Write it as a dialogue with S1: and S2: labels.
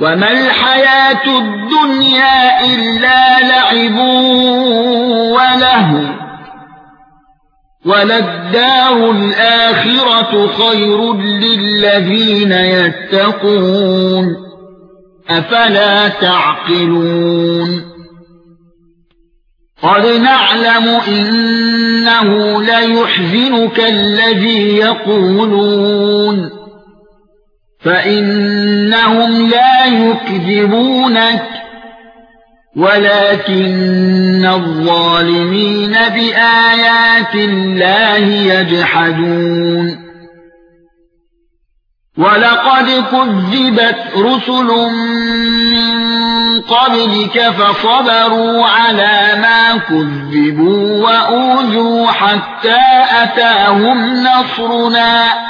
S1: وما الحياة الدنيا إلا لعب وله وللدار الآخرة خير للذين يتقون أفلا تعقلون قد نعلم إنه لا يحزنك الذي يقولون فإنهم لا يكذبونك ولكن الظالمين بآيات الله يجحدون. ولقد كذبت رسل من قبلك فصبروا على ما كذبوا وأوذوا حتى أتاهم نصرنا.